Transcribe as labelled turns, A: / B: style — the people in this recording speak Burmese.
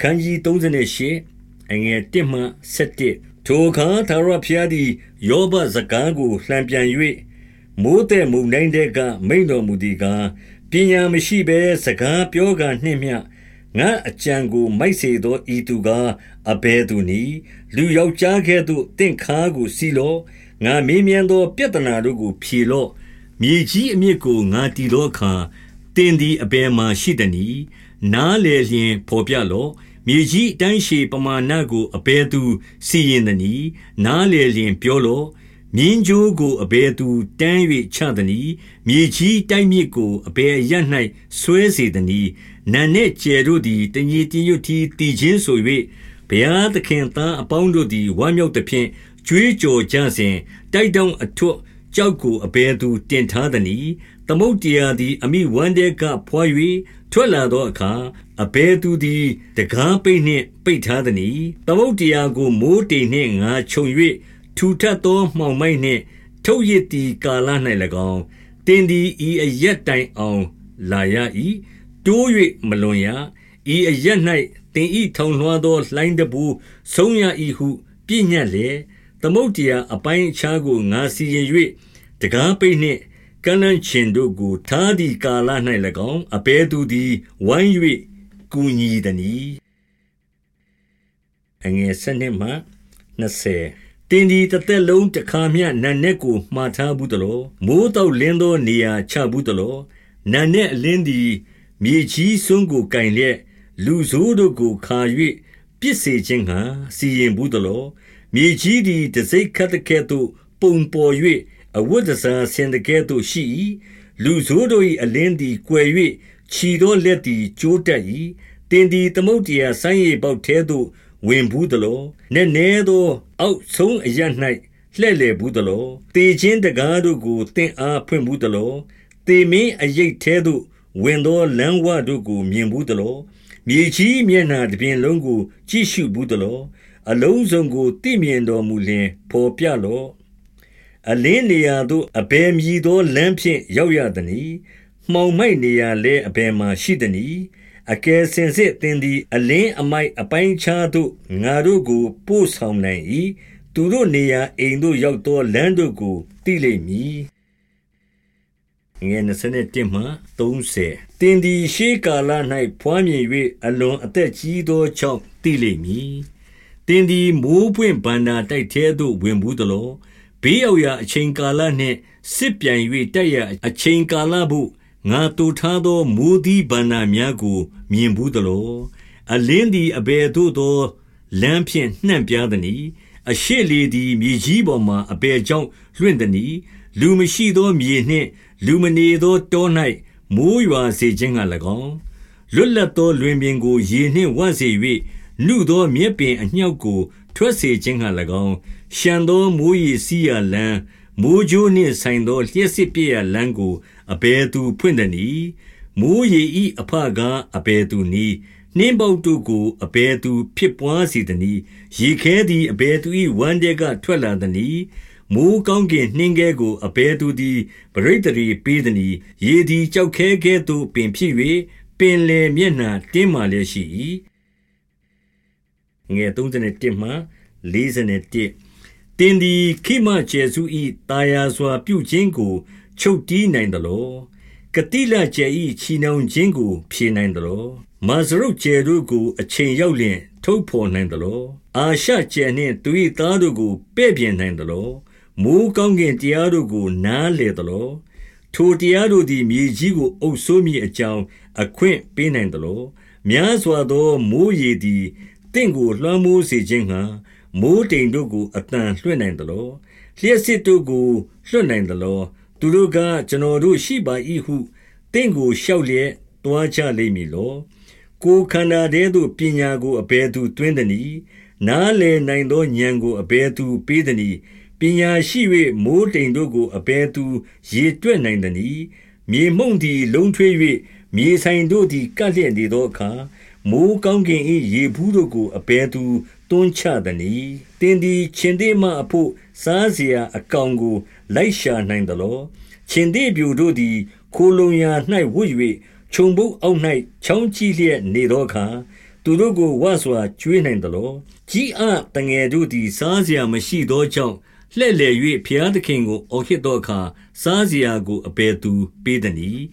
A: ခန်းကြီး38အငယ်1မှ7ထိုအခါသာရဖျားသည်ယောဘစကားကိုလှံပြန်၍မိုးတဲ့မုန်တိုင်းတဲ့ကမိန်တော်မူသည်ကားပညာမရှိဘဲစကားပြောကနှင့်မျှငါအကြံကိုမိုက်စေသောဤသူကားအဘဲသူနီလူယောက်ျားကဲ့သို့တင့်ခါကိုစီလောငါမေးမြန်းသော ပြဿနာတို့ကိုဖြေလော့မြေကြီးအမြစ်ကိုငါတည်သောအခါတင်သည်အဘယ်မှာရှိသနည်းနားလေလျင်ဖော်ပြလော့ မြေကြီးအတိုင်းရှည်ပမာဏကိုအဘယ်သူစီရင်သနည်းနားလေလျင်ပြောလော့မြင်းကြိုးကိုအဘယ်သူတန်း၍ချသနည်းမြေကြီးတိုင်းမြစ်ကိုအဘယ်ရ၌ဆွဲစေသနည်းနာနဲ့ကျယ်တို့သည်တညီတညွတ်တီတည်ခြင်းဆို၍ဘုရားသခင်သားအပေါင်းတို့သည်ဝမ်းမြောက်သဖြင့်ကြွေးကြော်ကြစဉ်တိုက်တောင်အထွတ် ကြောက်ကိုအဘယ်သူတင်ထားသနည်းသမုတ်တရားသည် အမိဝမ်းတဲကဖွာ၍ထွက်လာသောအခါအဘယ်သူသည် တကားပိတ်နှင့်ပိတ်ထားသနည်းသမုတ်တရားကိုမိုးတိမ်နှင့်ငါခြုံ၍ထူထပ်သောမှောင်မိုက်နှင့် ထုတ်ရစ်သည်ကာလ၌၎င်းတင်းသည်ဤအရက်တိုင်အောင်လာရ၏တိုး၍မလွန်ရဤအရက်၌တင်ဤထုံလွှားသောလှိုင်းတပူဆုံးရ၏ဟု ပြည့်ညတ်လေ သမုတ်တရားအပိုင်းအခြားကိုငါစီရင်၍တကားပိတ်နှင့်ကလန်ချင်တို့ကိုထားသည့်ကာလ၌၎င်းအဘဲသူသည်ဝိုင်း၍ကူညီသည်။အငယ်၁၂မှ20တင်းဒီတသက်လုံးတစ်ခါမျှနန်နဲ့ကိုမှားထားဘူးတလို့မိုးတော့လင်းသောနေရာချဘူးတလို့နန်နဲ့အလင်းသည်မြေကြီးစွန်းကိုကင်လျက်လူဆိုးတို့ကိုခါ၍ပြစ်စေခြင်းဟံစီရင်ဘူးတလို့ မြေကြီးသည်တစိ့ခတ်တဲ့ကဲ့သို့ ပုံပေါ်၍အဝတ်တစားဆင်တကဲ့သို့ရှိ၏လူဆိုးတို့၏အလင်းသည်ကွယ်၍ခြီသောလက်သည်ကျိုးတက်၏တင်သည်သမုတ်တရားဆိုင်းရပေါက်သေးသို့ဝင်ဘူးသလောနည်းနည်းသောအောက်ဆုံးအရ၌လှဲ့လေဘူးသလောတေချင်းတကားတို့ကိုတင့်အားဖွင့်ဘူးသလောတေမင်းအရိတ်သေးသို့ဝင်သောလမ်းဝတို့ကိုမြင်ဘူးသလောမြေကြီးမျက်နှာတစ်ပြင်လုံးကိုကြည့်ရှုဘူးသလော အလုံးစုံကိုသိမြင်တော်မူလျင်ဖော်ပြလော့အလင်းနေရာသို့အဘယ်မြည်သောလမ်းဖြင့်ရောက်ရသနည်းမှောင်မိုက်နေရာလဲအဘယ်မှာရှိသနည်းအကယ်စင်စစ်သင်သည် အလင်းအမိုက်အပိုင်းခြားသို့ငါတို့ကို ပို့ဆောင်နိုင်၏သူတို့နေရာအိမ်သို့ရောက်သောလမ်းတို့ကိုသိလိမ့်မည်ငယ်27မှ30တင်ဒီရှေးကာလ၌ဖွားမြင်၍အလွန်အသက်ကြီးသောကြောင့်သိလိမ့်မည် တင်ဒီမိုးပွင့်ဗန္နာတိုက်သေးသို့ ဝင်ဘူးသလော ဘေးရောက်ရာအချိန်ကာလနှင့် စစ်ပြိုင်၍တက်ရာအချိန်ကာလဘုငါတူထားသောမူသည်ဗန္နာများကို မြင်ဘူးသလော အလင်းသည် အဘယ်သို့သော လမ်းဖြင့် နှံ့ပြားသည်အရှိလေသည် မြေကြီးပေါ်မှအဘယ်ကြောင့် လွင့်သည်လူမရှိသောမြေနှင့် လူမနေသောတော၌မိုးရွာစေခြင်းက၎င်း လွတ်လပ်သော လွင်ပြင်ကို ရေနှင့်ဝတ်စေ၍ နှုသောမြက်ပင်အညှောက်ကို ထွက်စေခြင်းက၎င်းရှံသောမိုးရေစီးရာလမ်းမိုးကြိုးနှင့်ဆိုင်သောလျှက်စစ်ပြည့်ရာလမ်းကိုအဘယ်သူဖွင့်သနည်းမိုးရေဤအဖကားအဘယ်သူနည်းနှင်းပေါတို့ကိုအဘယ်သူဖြစ်ပွားစေသနည်းရေခဲသည်အဘယ်သူ၏ဝမ်းတဲကထွက်လာသနည်းမိုးကောင်းကင်နှင်းကဲကိုအဘယ်သူသည်ပရိသေရီပေးသည်။ရေသည်ကြောက်ခဲကဲ့သို့ပင်ဖြစ်၍ပင်လေမျက်နှာတင်းမာလျက်ရှိ၏။ ငယ်31မှ41တင်သည်ခိမကျေစု၏တာယာစွာပြုခြင်းကို ချုပ်တီးနိုင်သလောကတိလကျေ၏ချီနှောင်ခြင်းကို ဖြေနိုင်သလောမာဇရုတ်ကျေတို့ကို အချိန်ရောက်လျင် ထုတ်ဖော်နိုင်သလောအာရှကျေနှင့်သူ၏သားတို့ကိုပဲ့ပြင်နိုင်သလောမိုးကောင်းကင်တရားတို့ကို နားလေသလောထိုတရားတို့သည်မြေကြီးကိုအုပ်ဆိုးမိအကြောင်းအခွင့်ပေးနိုင်သလောများစွာသောမိုးရေသည် တင့်ကိုလွှမ်းမိုးစေခြင်းငှာမိုးတိမ်တို့ကိုအတန်လွှတ်နိုင်သလောလျှက်စစ်တို့ကိုလွှတ်နိုင်သလောသူတို့ကကျွန်တော်တို့ရှိပါ၏ဟုတင့်ကိုလျှောက်လျက်တွားချလိမ့်မည်လောကိုခန္ဓာတဲသို့ပညာကိုအဘယ်သူတွင်းသနည်းနားလည်နိုင်သောဉာဏ်ကိုအဘယ်သူပေးသနည်းပညာရှိ၍မိုးတိမ်တို့ကိုအဘယ်သူရေတွက်နိုင်သနည်းမြေမှုန့်သည် လုံးထွေး၍မြေဆိုင်တို့သည်ကပ်လျက်နေသောအခါ မိုးကောင်းကင်၏ရေဘူးတို့ကို အဘယ်သူသွန်းချသနည်း။သင်သည် ခြင်္သေ့မအဘို့ စားစရာအကောင်ကို လိုက်ရှာနိုင်သလော။ခြင်္သေ့ပျိုတို့သည် ခိုလှုံရာ၌ဝပ်၍ခြုံပုတ်အောက်၌ချောင်းကြည့်လျက်နေသောအခါ၊သူတို့ကို ဝစွာကျွေးနိုင်သလော။ကျီးအသငယ်တို့သည် စားစရာမရှိသောကြောင့် လှည့်လည်၍ဘုရားသခင်ကို အော်ဟစ်သောအခါ၊စားစရာကို အဘယ်သူပေးသနည်း